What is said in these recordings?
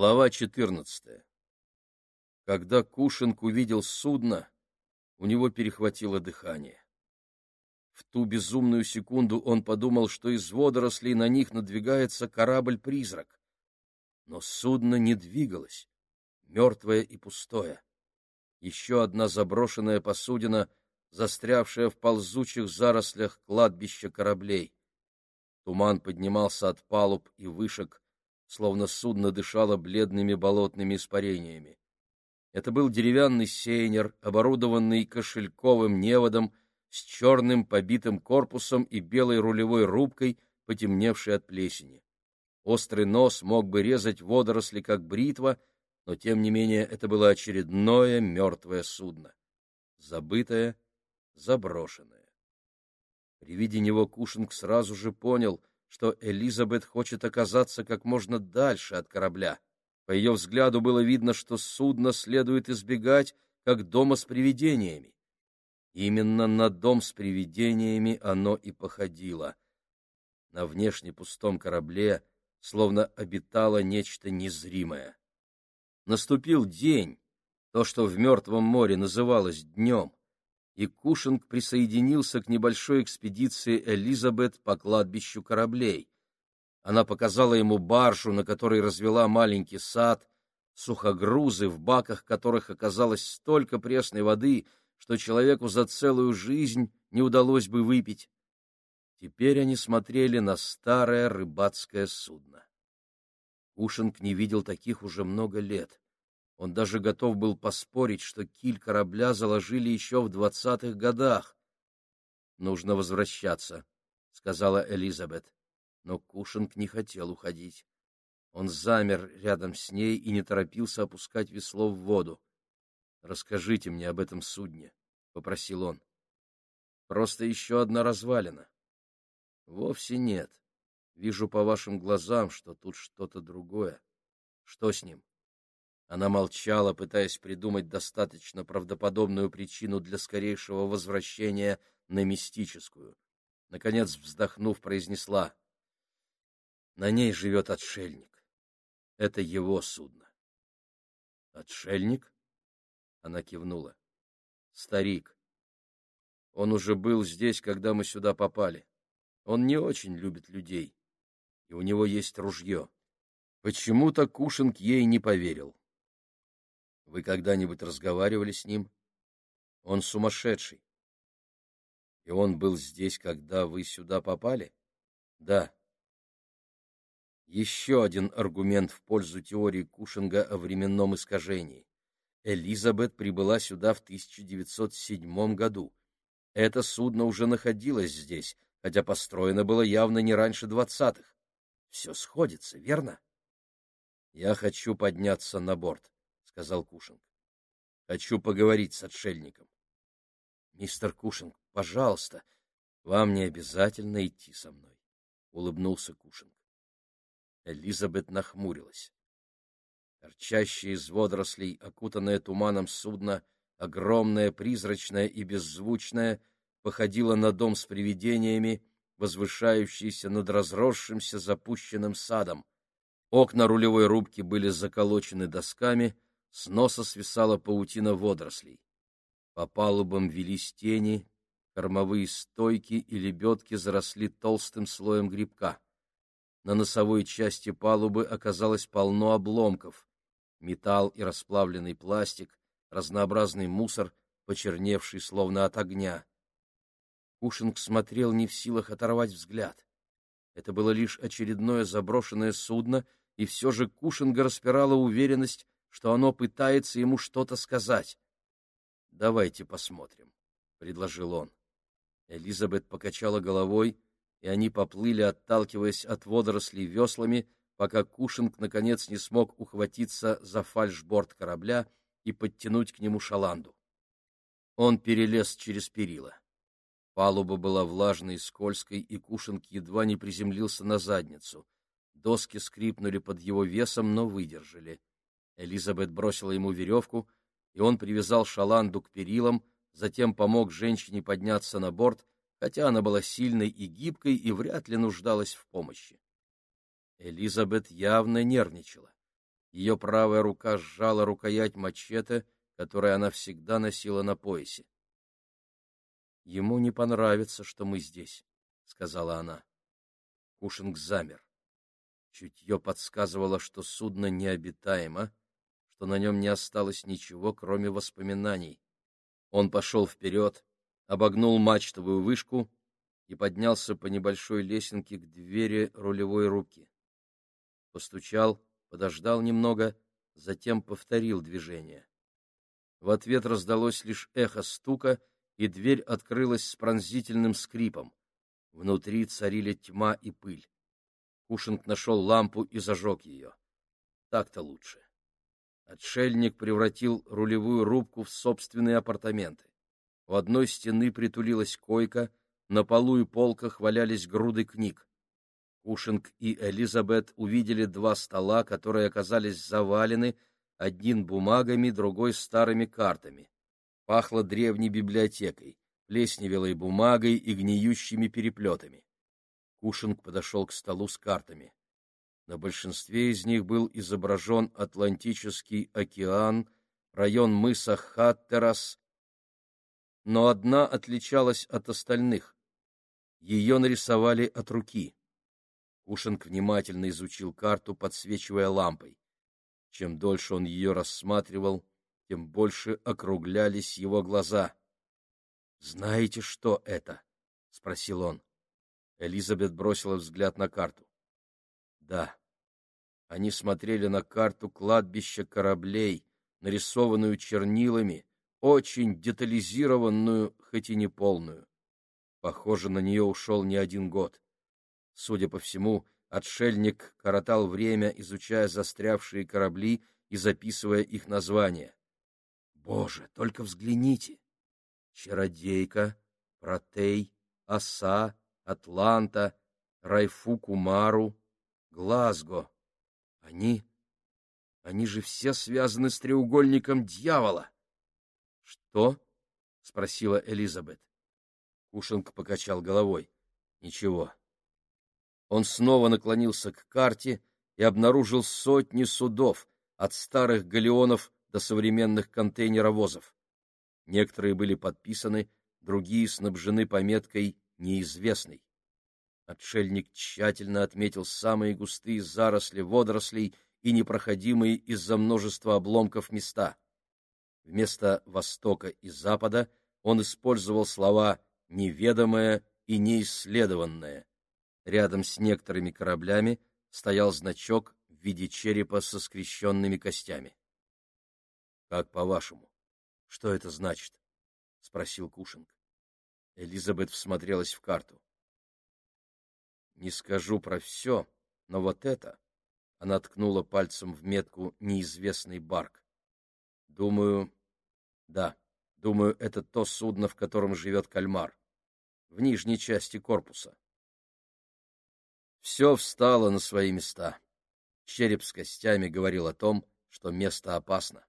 Глава 14. Когда Кушинг увидел судно, у него перехватило дыхание. В ту безумную секунду он подумал, что из водорослей на них надвигается корабль-призрак. Но судно не двигалось, мертвое и пустое. Еще одна заброшенная посудина, застрявшая в ползучих зарослях кладбища кораблей. Туман поднимался от палуб и вышек, словно судно дышало бледными болотными испарениями. Это был деревянный сейнер, оборудованный кошельковым неводом, с черным побитым корпусом и белой рулевой рубкой, потемневшей от плесени. Острый нос мог бы резать водоросли, как бритва, но, тем не менее, это было очередное мертвое судно. Забытое, заброшенное. При виде него Кушинг сразу же понял, что Элизабет хочет оказаться как можно дальше от корабля. По ее взгляду было видно, что судно следует избегать, как дома с привидениями. Именно на дом с привидениями оно и походило. На внешне пустом корабле словно обитало нечто незримое. Наступил день, то, что в Мертвом море называлось днем и Кушинг присоединился к небольшой экспедиции Элизабет по кладбищу кораблей. Она показала ему баржу, на которой развела маленький сад, сухогрузы, в баках которых оказалось столько пресной воды, что человеку за целую жизнь не удалось бы выпить. Теперь они смотрели на старое рыбацкое судно. Кушинг не видел таких уже много лет. Он даже готов был поспорить, что киль корабля заложили еще в двадцатых годах. «Нужно возвращаться», — сказала Элизабет. Но Кушинг не хотел уходить. Он замер рядом с ней и не торопился опускать весло в воду. «Расскажите мне об этом судне», — попросил он. «Просто еще одна развалина». «Вовсе нет. Вижу по вашим глазам, что тут что-то другое. Что с ним?» Она молчала, пытаясь придумать достаточно правдоподобную причину для скорейшего возвращения на мистическую. Наконец, вздохнув, произнесла. На ней живет отшельник. Это его судно. Отшельник? Она кивнула. Старик. Он уже был здесь, когда мы сюда попали. Он не очень любит людей, и у него есть ружье. Почему-то Кушинг ей не поверил. Вы когда-нибудь разговаривали с ним? Он сумасшедший. И он был здесь, когда вы сюда попали? Да. Еще один аргумент в пользу теории Кушинга о временном искажении. Элизабет прибыла сюда в 1907 году. Это судно уже находилось здесь, хотя построено было явно не раньше двадцатых. Все сходится, верно? Я хочу подняться на борт сказал Кушинг. Хочу поговорить с отшельником. Мистер Кушинг, пожалуйста, вам не обязательно идти со мной, улыбнулся Кушинг. Элизабет нахмурилась. Торчащее из водорослей, окутанное туманом судно, огромное, призрачное и беззвучное, походило на дом с привидениями, возвышающийся над разросшимся запущенным садом. Окна рулевой рубки были заколочены досками — с носа свисала паутина водорослей. По палубам велись тени, кормовые стойки и лебедки заросли толстым слоем грибка. На носовой части палубы оказалось полно обломков. Металл и расплавленный пластик, разнообразный мусор, почерневший словно от огня. Кушинг смотрел не в силах оторвать взгляд. Это было лишь очередное заброшенное судно, и все же Кушинга распирала уверенность, что оно пытается ему что-то сказать. «Давайте посмотрим», — предложил он. Элизабет покачала головой, и они поплыли, отталкиваясь от водорослей веслами, пока Кушинг, наконец, не смог ухватиться за фальшборд корабля и подтянуть к нему шаланду. Он перелез через перила. Палуба была влажной и скользкой, и Кушинг едва не приземлился на задницу. Доски скрипнули под его весом, но выдержали. Элизабет бросила ему веревку, и он привязал шаланду к перилам, затем помог женщине подняться на борт, хотя она была сильной и гибкой и вряд ли нуждалась в помощи. Элизабет явно нервничала. Ее правая рука сжала рукоять мачете, которое она всегда носила на поясе. «Ему не понравится, что мы здесь», — сказала она. Кушинг замер. Чутье подсказывало, что судно необитаемо, что на нем не осталось ничего, кроме воспоминаний. Он пошел вперед, обогнул мачтовую вышку и поднялся по небольшой лесенке к двери рулевой руки. Постучал, подождал немного, затем повторил движение. В ответ раздалось лишь эхо стука, и дверь открылась с пронзительным скрипом. Внутри царили тьма и пыль. Кушинг нашел лампу и зажег ее. Так-то лучше. Отшельник превратил рулевую рубку в собственные апартаменты. У одной стены притулилась койка, на полу и полках валялись груды книг. Кушинг и Элизабет увидели два стола, которые оказались завалены, один бумагами, другой старыми картами. Пахло древней библиотекой, плесневелой бумагой и гниющими переплетами. Кушинг подошел к столу с картами. На большинстве из них был изображен Атлантический океан, район мыса Хаттерас, но одна отличалась от остальных. Ее нарисовали от руки. Кушинг внимательно изучил карту, подсвечивая лампой. Чем дольше он ее рассматривал, тем больше округлялись его глаза. — Знаете, что это? — спросил он. Элизабет бросила взгляд на карту. — Да. Они смотрели на карту кладбища кораблей, нарисованную чернилами, очень детализированную, хоть и не полную. Похоже, на нее ушел не один год. Судя по всему, отшельник коротал время, изучая застрявшие корабли и записывая их названия. Боже, только взгляните! Чародейка, Протей, Оса, Атланта, Райфу-Кумару, Глазго. Они... они же все связаны с треугольником дьявола. — Что? — спросила Элизабет. Кушинг покачал головой. Ничего. Он снова наклонился к карте и обнаружил сотни судов, от старых галеонов до современных контейнеровозов. Некоторые были подписаны, другие снабжены пометкой «неизвестный». Отшельник тщательно отметил самые густые заросли водорослей и непроходимые из-за множества обломков места. Вместо «востока» и «запада» он использовал слова неведомое и неисследованное. Рядом с некоторыми кораблями стоял значок в виде черепа со скрещенными костями. — Как по-вашему? Что это значит? — спросил Кушинг. Элизабет всмотрелась в карту. — Не скажу про все, но вот это... Она ткнула пальцем в метку «Неизвестный барк». Думаю, да, думаю, это то судно, в котором живет кальмар в нижней части корпуса. Все встало на свои места. Череп с костями говорил о том, что место опасно.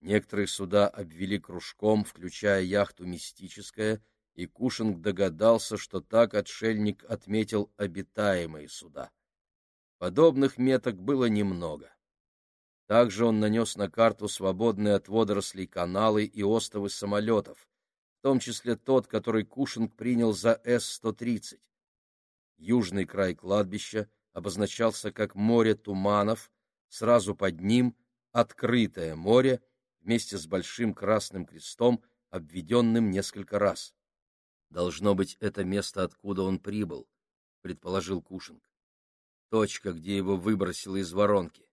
Некоторые суда обвели кружком, включая яхту «Мистическая», и Кушинг догадался, что так отшельник отметил обитаемые суда. Подобных меток было немного. Также он нанес на карту свободные от водорослей каналы и остовы самолетов, том числе тот, который Кушинг принял за С-130. Южный край кладбища обозначался как море туманов, сразу под ним открытое море вместе с большим красным крестом, обведенным несколько раз. Должно быть, это место, откуда он прибыл, предположил Кушинг. Точка, где его выбросило из воронки.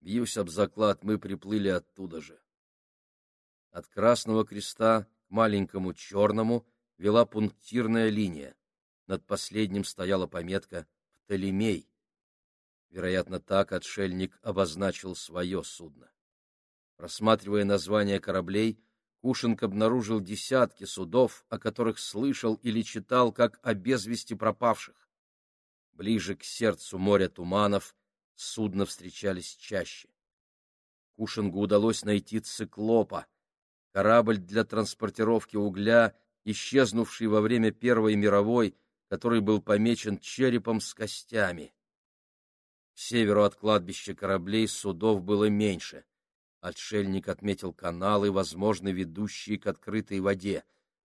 Бьюсь об заклад, мы приплыли оттуда же. От Красного Креста маленькому черному вела пунктирная линия. Над последним стояла пометка «Птолемей». Вероятно, так отшельник обозначил свое судно. Просматривая названия кораблей, Кушинг обнаружил десятки судов, о которых слышал или читал, как о безвести пропавших. Ближе к сердцу моря туманов судна встречались чаще. Кушингу удалось найти циклопа, корабль для транспортировки угля, исчезнувший во время Первой мировой, который был помечен черепом с костями. К северу от кладбища кораблей судов было меньше. Отшельник отметил каналы, возможно, ведущие к открытой воде.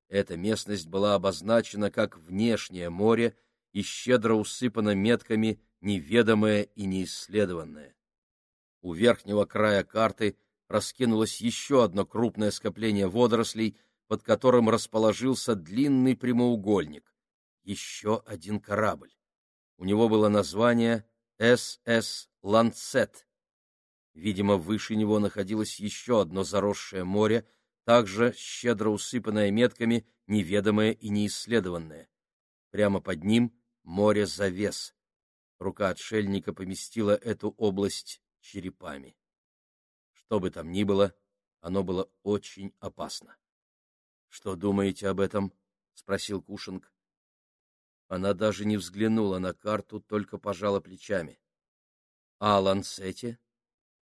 Эта местность была обозначена как внешнее море и щедро усыпана метками неведомое и неисследованное. У верхнего края карты раскинулось еще одно крупное скопление водорослей, под которым расположился длинный прямоугольник. Еще один корабль. У него было название «СС Ланцет». Видимо, выше него находилось еще одно заросшее море, также щедро усыпанное метками, неведомое и неисследованное. Прямо под ним море завес. Рука отшельника поместила эту область черепами. Что бы там ни было, оно было очень опасно. — Что думаете об этом? — спросил Кушинг. Она даже не взглянула на карту, только пожала плечами. — А о?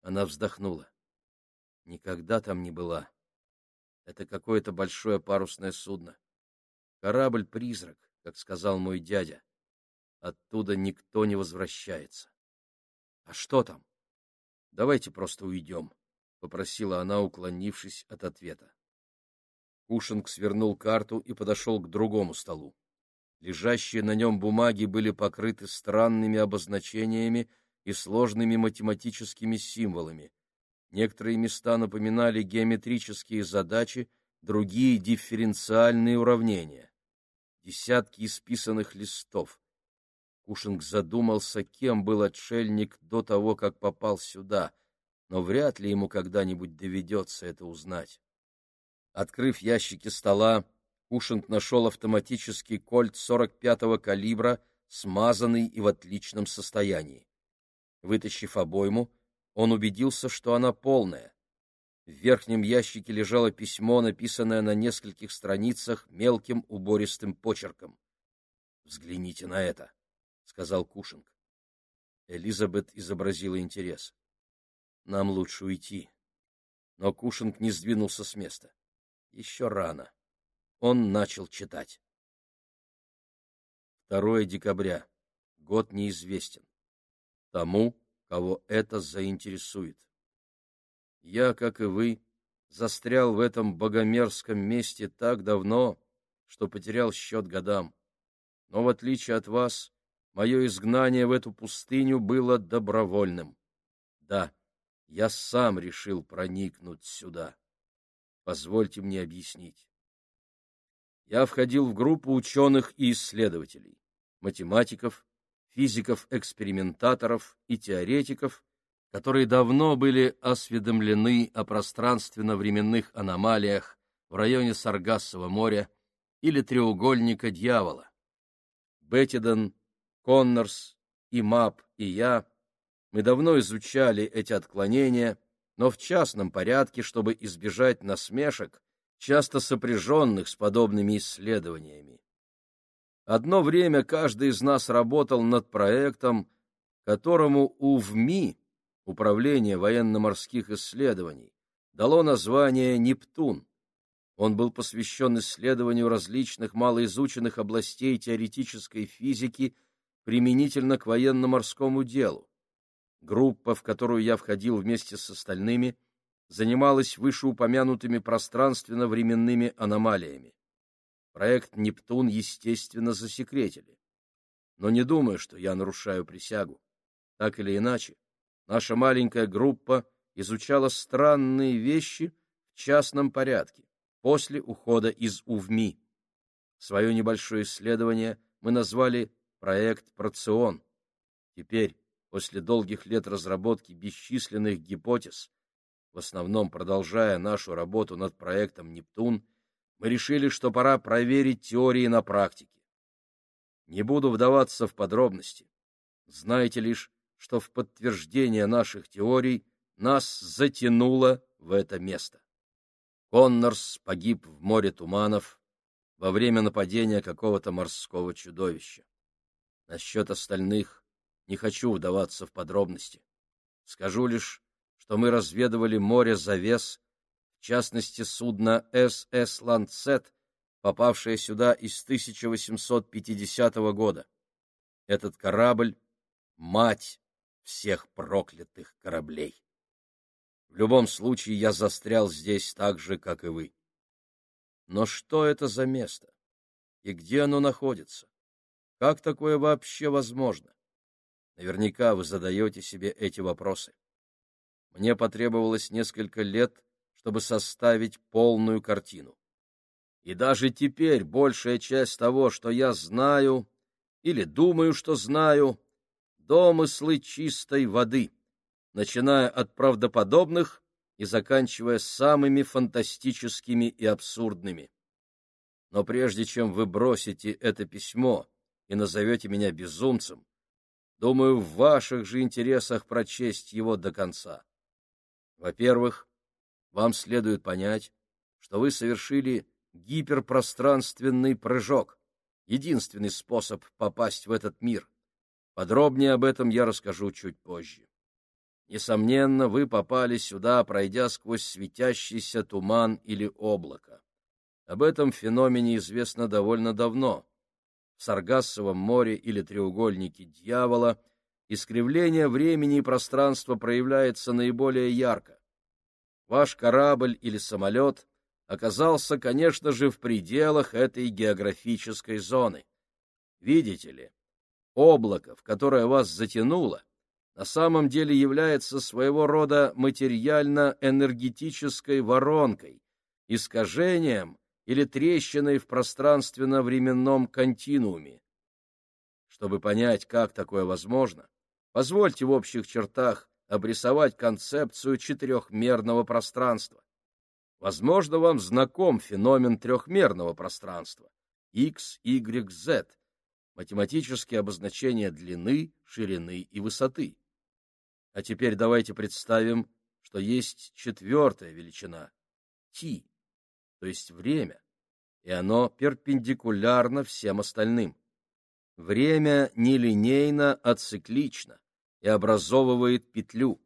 Она вздохнула. — Никогда там не была. Это какое-то большое парусное судно. Корабль-призрак, как сказал мой дядя. Оттуда никто не возвращается. — А что там? — Давайте просто уйдем. — попросила она, уклонившись от ответа. Кушинг свернул карту и подошел к другому столу. Лежащие на нем бумаги были покрыты странными обозначениями и сложными математическими символами. Некоторые места напоминали геометрические задачи, другие — дифференциальные уравнения. Десятки исписанных листов. Кушинг задумался, кем был отшельник до того, как попал сюда — но вряд ли ему когда-нибудь доведется это узнать. Открыв ящики стола, Кушинг нашел автоматический кольт 45-го калибра, смазанный и в отличном состоянии. Вытащив обойму, он убедился, что она полная. В верхнем ящике лежало письмо, написанное на нескольких страницах мелким убористым почерком. — Взгляните на это, — сказал Кушинг. Элизабет изобразила интерес. Нам лучше уйти. Но Кушинг не сдвинулся с места. Еще рано. Он начал читать. 2 декабря. Год неизвестен. Тому, кого это заинтересует. Я, как и вы, застрял в этом богомерзком месте так давно, что потерял счет годам. Но, в отличие от вас, мое изгнание в эту пустыню было добровольным. Да, я сам решил проникнуть сюда. Позвольте мне объяснить. Я входил в группу ученых и исследователей, математиков, физиков-экспериментаторов и теоретиков, которые давно были осведомлены о пространственно-временных аномалиях в районе Саргассового моря или треугольника дьявола. Беттиден, Коннорс, и Мап и я мы давно изучали эти отклонения, но в частном порядке, чтобы избежать насмешек, часто сопряженных с подобными исследованиями. Одно время каждый из нас работал над проектом, которому УВМИ, Управление военно-морских исследований, дало название «Нептун». Он был посвящен исследованию различных малоизученных областей теоретической физики применительно к военно-морскому делу. Группа, в которую я входил вместе с остальными, занималась вышеупомянутыми пространственно-временными аномалиями. Проект «Нептун», естественно, засекретили. Но не думаю, что я нарушаю присягу. Так или иначе, наша маленькая группа изучала странные вещи в частном порядке после ухода из УВМИ. Свое небольшое исследование мы назвали «Проект Процион». Теперь, после долгих лет разработки бесчисленных гипотез, в основном продолжая нашу работу над проектом «Нептун», мы решили, что пора проверить теории на практике. Не буду вдаваться в подробности. Знаете лишь, что в подтверждение наших теорий нас затянуло в это место. Коннорс погиб в море туманов во время нападения какого-то морского чудовища. Насчет остальных не хочу вдаваться в подробности. Скажу лишь, что мы разведывали море завес, в частности судно СС «Ланцет», попавшее сюда из 1850 года. Этот корабль — мать всех проклятых кораблей. В любом случае я застрял здесь так же, как и вы. Но что это за место? И где оно находится? Как такое вообще возможно? Наверняка вы задаете себе эти вопросы. Мне потребовалось несколько лет, чтобы составить полную картину. И даже теперь большая часть того, что я знаю или думаю, что знаю, домыслы чистой воды, начиная от правдоподобных и заканчивая самыми фантастическими и абсурдными. Но прежде чем вы бросите это письмо и назовете меня безумцем, думаю, в ваших же интересах прочесть его до конца. Во-первых, вам следует понять, что вы совершили гиперпространственный прыжок, единственный способ попасть в этот мир. Подробнее об этом я расскажу чуть позже. Несомненно, вы попали сюда, пройдя сквозь светящийся туман или облако. Об этом феномене известно довольно давно. В Саргассовом море или треугольнике дьявола искривление времени и пространства проявляется наиболее ярко. Ваш корабль или самолет оказался, конечно же, в пределах этой географической зоны. Видите ли, облако, в которое вас затянуло, на самом деле является своего рода материально-энергетической воронкой, искажением или трещиной в пространственно-временном континууме. Чтобы понять, как такое возможно, позвольте в общих чертах обрисовать концепцию четырехмерного пространства. Возможно, вам знаком феномен трехмерного пространства x, y, z, математические обозначения длины, ширины и высоты. А теперь давайте представим, что есть четвертая величина — t, то есть время, и оно перпендикулярно всем остальным. Время нелинейно, а циклично и образовывает петлю.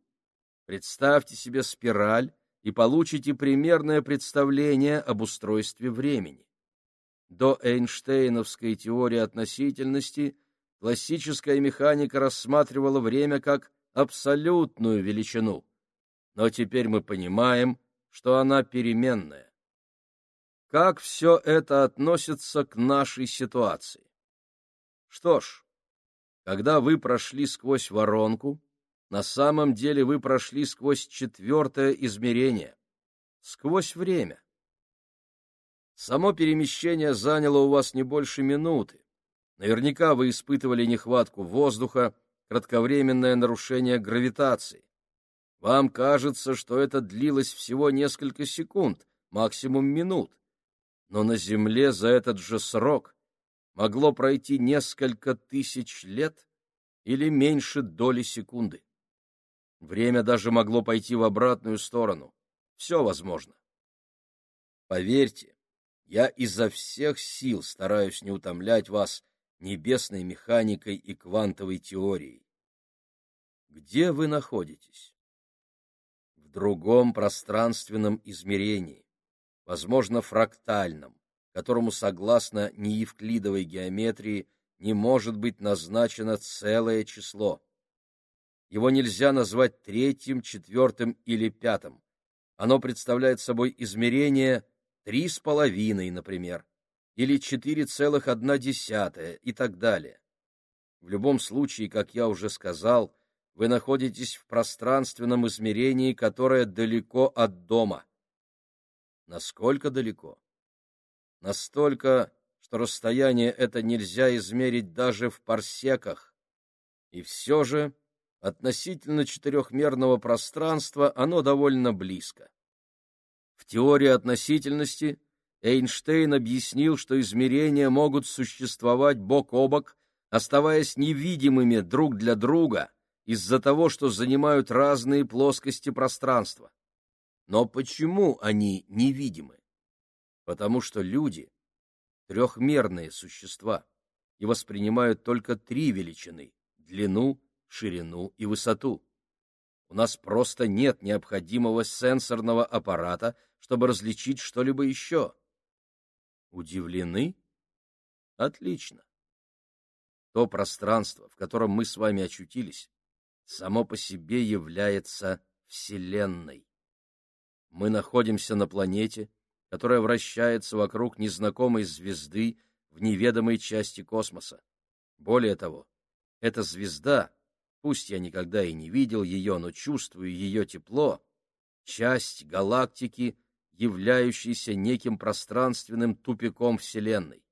Представьте себе спираль и получите примерное представление об устройстве времени. До Эйнштейновской теории относительности классическая механика рассматривала время как абсолютную величину, но теперь мы понимаем, что она переменная. Как все это относится к нашей ситуации? Что ж, когда вы прошли сквозь воронку, на самом деле вы прошли сквозь четвертое измерение, сквозь время. Само перемещение заняло у вас не больше минуты. Наверняка вы испытывали нехватку воздуха, кратковременное нарушение гравитации. Вам кажется, что это длилось всего несколько секунд, максимум минут. Но на Земле за этот же срок могло пройти несколько тысяч лет или меньше доли секунды. Время даже могло пойти в обратную сторону. Все возможно. Поверьте, я изо всех сил стараюсь не утомлять вас небесной механикой и квантовой теорией. Где вы находитесь? В другом пространственном измерении, возможно, фрактальном, которому, согласно неевклидовой геометрии, не может быть назначено целое число. Его нельзя назвать третьим, четвертым или пятым. Оно представляет собой измерение три с половиной, например или 4,1 и так далее. В любом случае, как я уже сказал, вы находитесь в пространственном измерении, которое далеко от дома. Насколько далеко? Настолько, что расстояние это нельзя измерить даже в парсеках. И все же относительно четырехмерного пространства оно довольно близко. В теории относительности Эйнштейн объяснил, что измерения могут существовать бок о бок, оставаясь невидимыми друг для друга из-за того, что занимают разные плоскости пространства. Но почему они невидимы? Потому что люди — трехмерные существа и воспринимают только три величины — длину, ширину и высоту. У нас просто нет необходимого сенсорного аппарата, чтобы различить что-либо еще. Удивлены? Отлично. То пространство, в котором мы с вами очутились, само по себе является Вселенной. Мы находимся на планете, которая вращается вокруг незнакомой звезды в неведомой части космоса. Более того, эта звезда, пусть я никогда и не видел ее, но чувствую ее тепло, часть галактики, являющейся неким пространственным тупиком Вселенной.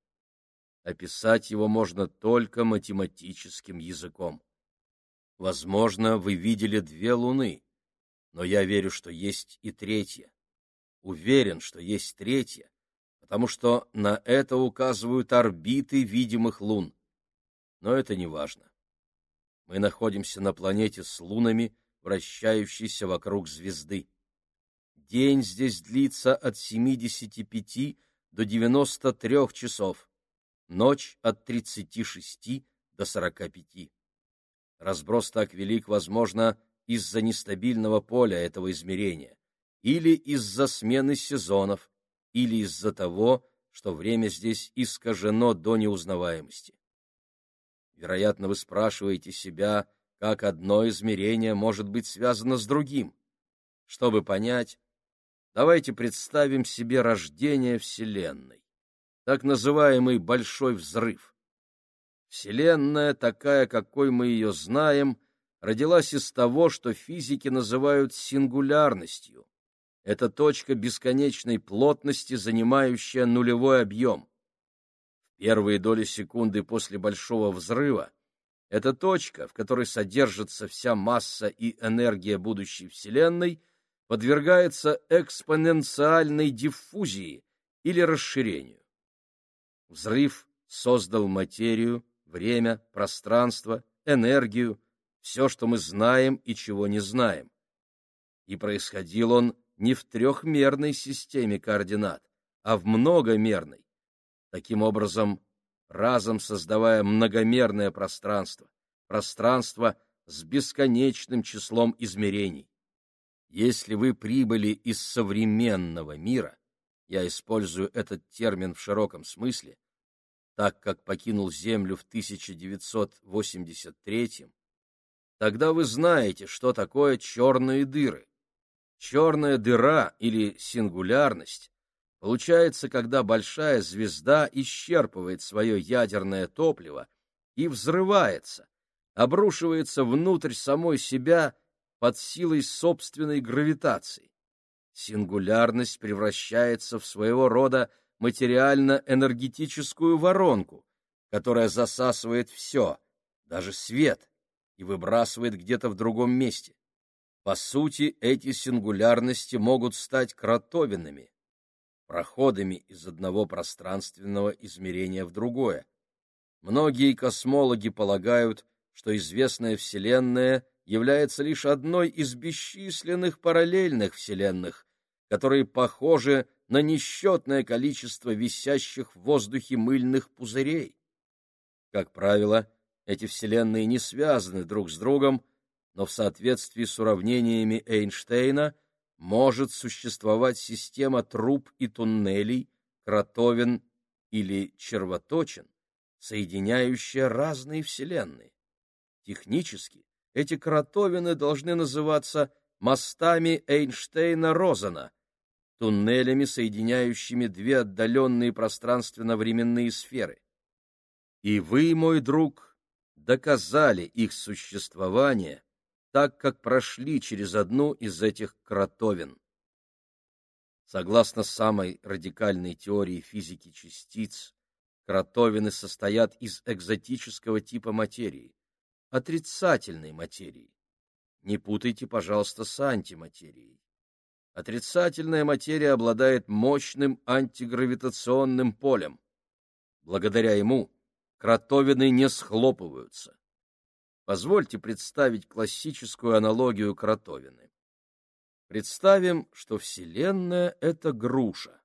Описать его можно только математическим языком. Возможно, вы видели две луны, но я верю, что есть и третья. Уверен, что есть третья, потому что на это указывают орбиты видимых лун. Но это не важно. Мы находимся на планете с лунами, вращающейся вокруг звезды. День здесь длится от 75 до 93 часов, ночь от 36 до 45. Разброс так велик, возможно, из-за нестабильного поля этого измерения, или из-за смены сезонов, или из-за того, что время здесь искажено до неузнаваемости. Вероятно, вы спрашиваете себя, как одно измерение может быть связано с другим. Чтобы понять, давайте представим себе рождение Вселенной, так называемый Большой Взрыв. Вселенная, такая, какой мы ее знаем, родилась из того, что физики называют сингулярностью. Это точка бесконечной плотности, занимающая нулевой объем. В первые доли секунды после Большого Взрыва эта точка, в которой содержится вся масса и энергия будущей Вселенной, подвергается экспоненциальной диффузии или расширению. Взрыв создал материю, время, пространство, энергию, все, что мы знаем и чего не знаем. И происходил он не в трехмерной системе координат, а в многомерной. Таким образом, разом создавая многомерное пространство, пространство с бесконечным числом измерений. Если вы прибыли из современного мира, я использую этот термин в широком смысле, так как покинул Землю в 1983 тогда вы знаете, что такое черные дыры. Черная дыра или сингулярность получается, когда большая звезда исчерпывает свое ядерное топливо и взрывается, обрушивается внутрь самой себя под силой собственной гравитации. Сингулярность превращается в своего рода материально-энергетическую воронку, которая засасывает все, даже свет, и выбрасывает где-то в другом месте. По сути, эти сингулярности могут стать кротовинами, проходами из одного пространственного измерения в другое. Многие космологи полагают, что известная Вселенная является лишь одной из бесчисленных параллельных Вселенных, которые похожи на несчетное количество висящих в воздухе мыльных пузырей. Как правило, эти вселенные не связаны друг с другом, но в соответствии с уравнениями Эйнштейна может существовать система труб и туннелей, кротовин или червоточин, соединяющая разные вселенные. Технически эти кротовины должны называться мостами Эйнштейна-Розена, туннелями, соединяющими две отдаленные пространственно-временные сферы. И вы, мой друг, доказали их существование, так как прошли через одну из этих кротовин. Согласно самой радикальной теории физики частиц, кротовины состоят из экзотического типа материи, отрицательной материи. Не путайте, пожалуйста, с антиматерией. Отрицательная материя обладает мощным антигравитационным полем. Благодаря ему кротовины не схлопываются. Позвольте представить классическую аналогию кротовины. Представим, что Вселенная — это груша.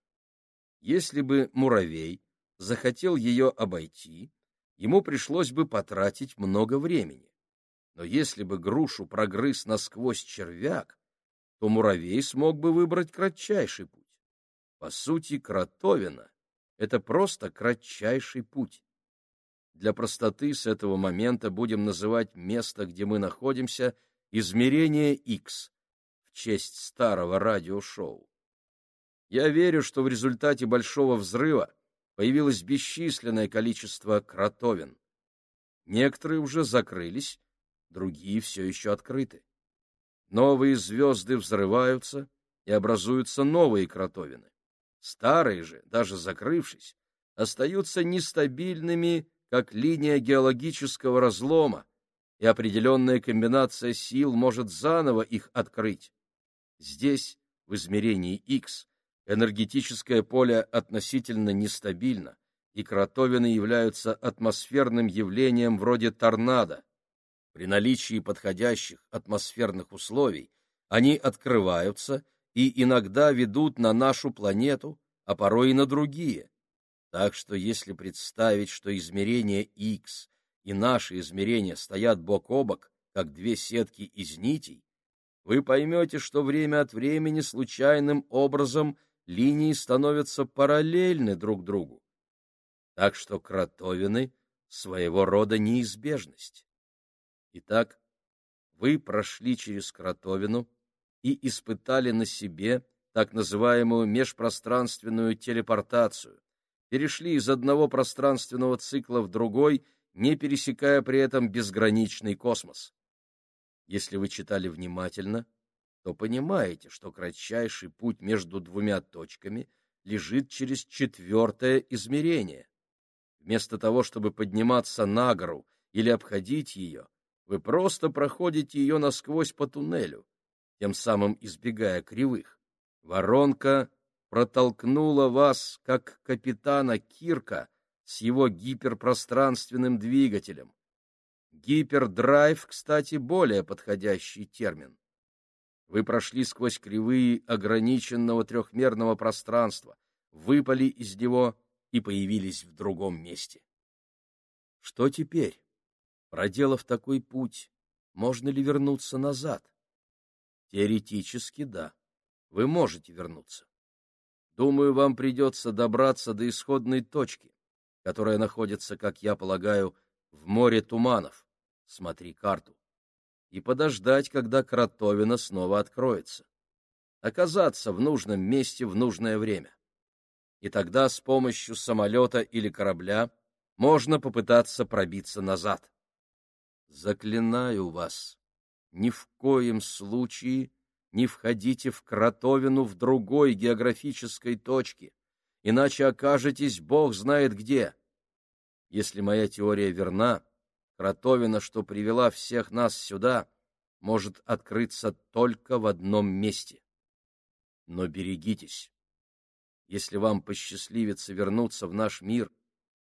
Если бы муравей захотел ее обойти, ему пришлось бы потратить много времени. Но если бы грушу прогрыз насквозь червяк, то муравей смог бы выбрать кратчайший путь. По сути, кротовина — это просто кратчайший путь. Для простоты с этого момента будем называть место, где мы находимся, измерение X в честь старого радиошоу. Я верю, что в результате большого взрыва появилось бесчисленное количество кротовин. Некоторые уже закрылись, другие все еще открыты. Новые звезды взрываются, и образуются новые кротовины. Старые же, даже закрывшись, остаются нестабильными, как линия геологического разлома, и определенная комбинация сил может заново их открыть. Здесь, в измерении X, энергетическое поле относительно нестабильно, и кротовины являются атмосферным явлением вроде торнадо. При наличии подходящих атмосферных условий они открываются и иногда ведут на нашу планету, а порой и на другие. Так что если представить, что измерение X и наши измерения стоят бок о бок, как две сетки из нитей, вы поймете, что время от времени случайным образом линии становятся параллельны друг другу. Так что кротовины — своего рода неизбежность. Итак, вы прошли через кротовину — и испытали на себе так называемую межпространственную телепортацию, перешли из одного пространственного цикла в другой, не пересекая при этом безграничный космос. Если вы читали внимательно, то понимаете, что кратчайший путь между двумя точками лежит через четвертое измерение. Вместо того, чтобы подниматься на гору или обходить ее, вы просто проходите ее насквозь по туннелю тем самым избегая кривых. Воронка протолкнула вас, как капитана Кирка, с его гиперпространственным двигателем. Гипердрайв, кстати, более подходящий термин. Вы прошли сквозь кривые ограниченного трехмерного пространства, выпали из него и появились в другом месте. Что теперь? Проделав такой путь, можно ли вернуться назад? Теоретически, да. Вы можете вернуться. Думаю, вам придется добраться до исходной точки, которая находится, как я полагаю, в море туманов. Смотри карту. И подождать, когда кротовина снова откроется. Оказаться в нужном месте в нужное время. И тогда с помощью самолета или корабля можно попытаться пробиться назад. Заклинаю вас, ни в коем случае не входите в кротовину в другой географической точке, иначе окажетесь бог знает где. Если моя теория верна, кротовина, что привела всех нас сюда, может открыться только в одном месте. Но берегитесь. Если вам посчастливится вернуться в наш мир,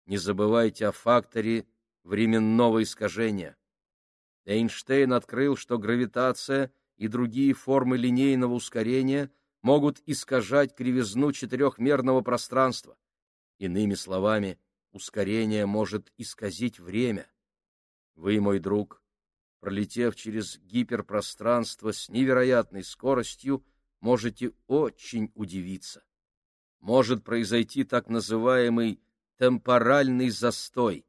не забывайте о факторе временного искажения. Эйнштейн открыл, что гравитация и другие формы линейного ускорения могут искажать кривизну четырехмерного пространства. Иными словами, ускорение может исказить время. Вы, мой друг, пролетев через гиперпространство с невероятной скоростью, можете очень удивиться. Может произойти так называемый темпоральный застой,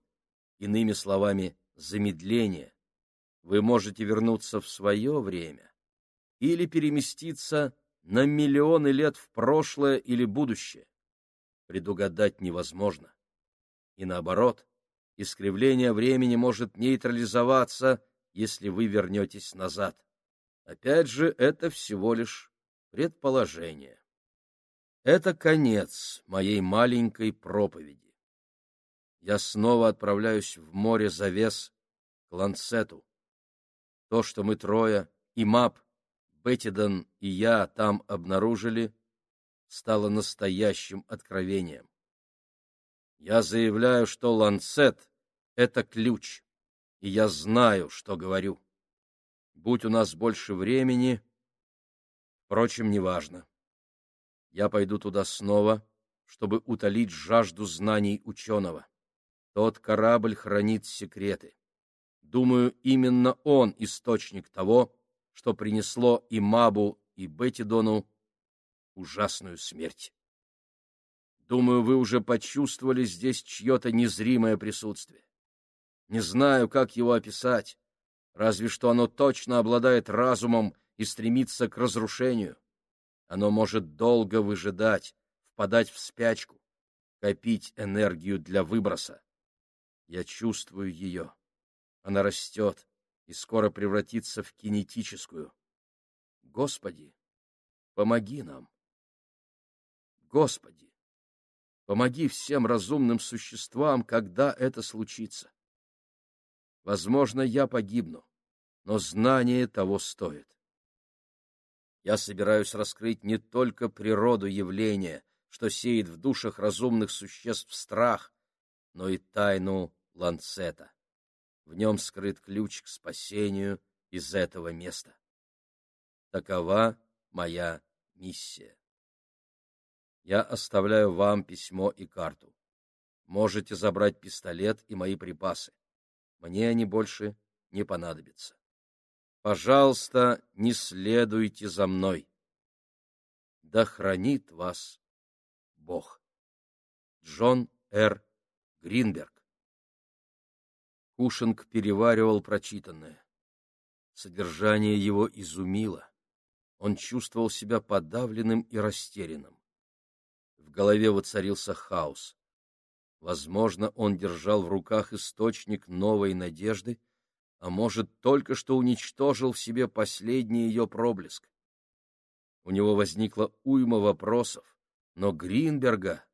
иными словами, замедление вы можете вернуться в свое время или переместиться на миллионы лет в прошлое или будущее. Предугадать невозможно. И наоборот, искривление времени может нейтрализоваться, если вы вернетесь назад. Опять же, это всего лишь предположение. Это конец моей маленькой проповеди. Я снова отправляюсь в море завес к Ланцету. То, что мы трое, и Мап, Беттидон и я там обнаружили, стало настоящим откровением. Я заявляю, что ланцет — это ключ, и я знаю, что говорю. Будь у нас больше времени, впрочем, неважно. Я пойду туда снова, чтобы утолить жажду знаний ученого. Тот корабль хранит секреты. Думаю, именно он источник того, что принесло и Мабу, и Бетидону ужасную смерть. Думаю, вы уже почувствовали здесь чье-то незримое присутствие. Не знаю, как его описать, разве что оно точно обладает разумом и стремится к разрушению. Оно может долго выжидать, впадать в спячку, копить энергию для выброса. Я чувствую ее. Она растет и скоро превратится в кинетическую. Господи, помоги нам. Господи, помоги всем разумным существам, когда это случится. Возможно, я погибну, но знание того стоит. Я собираюсь раскрыть не только природу явления, что сеет в душах разумных существ страх, но и тайну ланцета. В нем скрыт ключ к спасению из этого места. Такова моя миссия. Я оставляю вам письмо и карту. Можете забрать пистолет и мои припасы. Мне они больше не понадобятся. Пожалуйста, не следуйте за мной. Да хранит вас Бог. Джон Р. Гринберг. Кушинг переваривал прочитанное. Содержание его изумило. Он чувствовал себя подавленным и растерянным. В голове воцарился хаос. Возможно, он держал в руках источник новой надежды, а может, только что уничтожил в себе последний ее проблеск. У него возникла уйма вопросов, но Гринберга,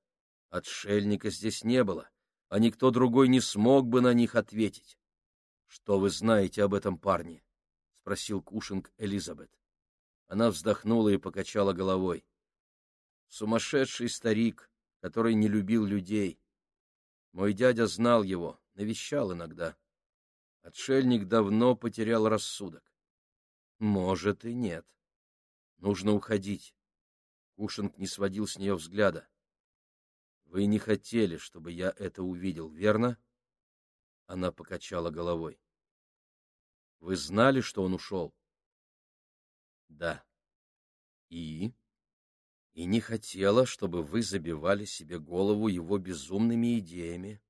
отшельника, здесь не было, а никто другой не смог бы на них ответить. — Что вы знаете об этом парне? — спросил Кушинг Элизабет. Она вздохнула и покачала головой. — Сумасшедший старик, который не любил людей. Мой дядя знал его, навещал иногда. Отшельник давно потерял рассудок. Может и нет. Нужно уходить. Кушинг не сводил с нее взгляда. Вы не хотели, чтобы я это увидел, верно? Она покачала головой. Вы знали, что он ушел? Да. И? И не хотела, чтобы вы забивали себе голову его безумными идеями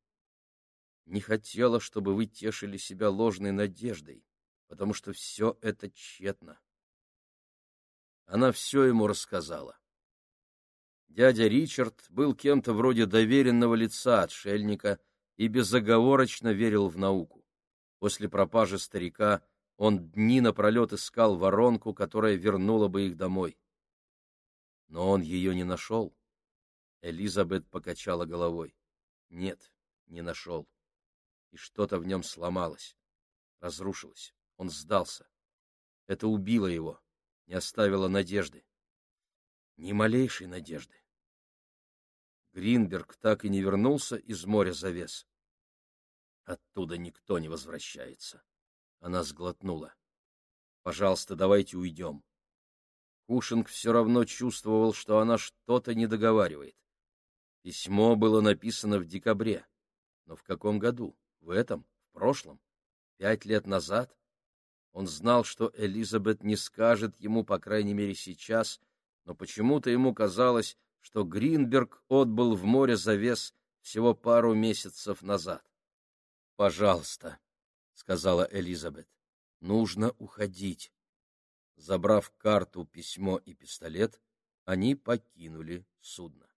не хотела, чтобы вы тешили себя ложной надеждой, потому что все это тщетно. Она все ему рассказала. Дядя Ричард был кем-то вроде доверенного лица отшельника и безоговорочно верил в науку. После пропажи старика он дни напролет искал воронку, которая вернула бы их домой. Но он ее не нашел. Элизабет покачала головой. Нет, не нашел и что-то в нем сломалось, разрушилось. Он сдался. Это убило его, не оставило надежды. Ни малейшей надежды. Гринберг так и не вернулся из моря завес. Оттуда никто не возвращается. Она сглотнула. Пожалуйста, давайте уйдем. Кушинг все равно чувствовал, что она что-то не договаривает. Письмо было написано в декабре. Но в каком году? В этом, в прошлом, пять лет назад, он знал, что Элизабет не скажет ему, по крайней мере сейчас, но почему-то ему казалось, что Гринберг отбыл в море завес всего пару месяцев назад. «Пожалуйста», — сказала Элизабет, — «нужно уходить». Забрав карту, письмо и пистолет, они покинули судно.